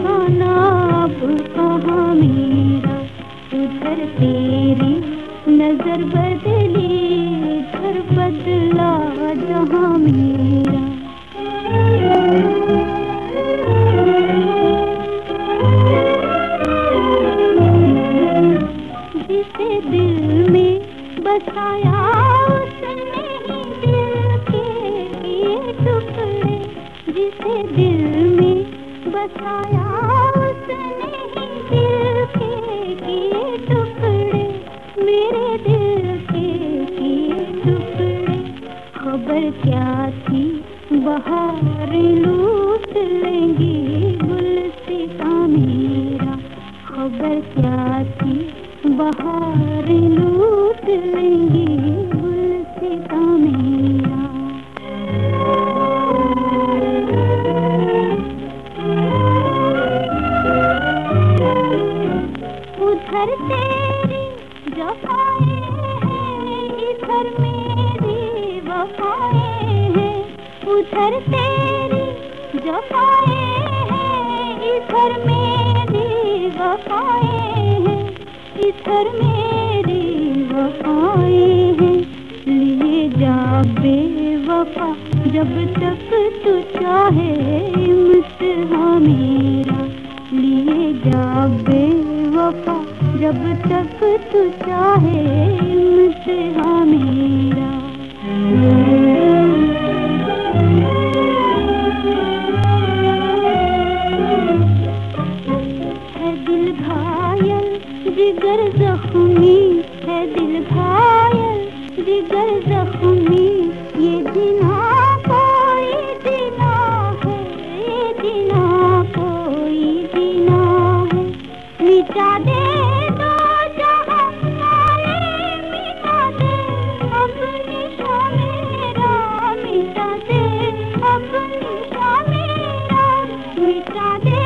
ठिकाना तेरी नज़र बदली बदला जहाँ मेरा। जिसे दिल में बसाया उसने ही दिल के टुकड़े। जिसे दिल में बसाया खबर क्या थी? बाहर लूट लेंगी गुलसिता मेरा। खबर क्या थी? बाहर लूट लेंगी गुलसिता मेरा। उधर तेरी जफाए हैं, इधर मेरी उधर तेरी जफाए हैं, इधर मेरी वफाए हैं, इधर मेरी वफाए हैं। लिए जा बेवफा जब तक तू चाहे इम्तिहा मेरा। लिए जा बेवफा जब तक तू चाहे इम्तिहा मेरा। जिगर जख्मी है दिल घायल। जिगर जख्मी, ये दिना कोई दिना है, ये दिना कोई दिना है। मिटा दे दे मेरा, मिटा दे मिटा दे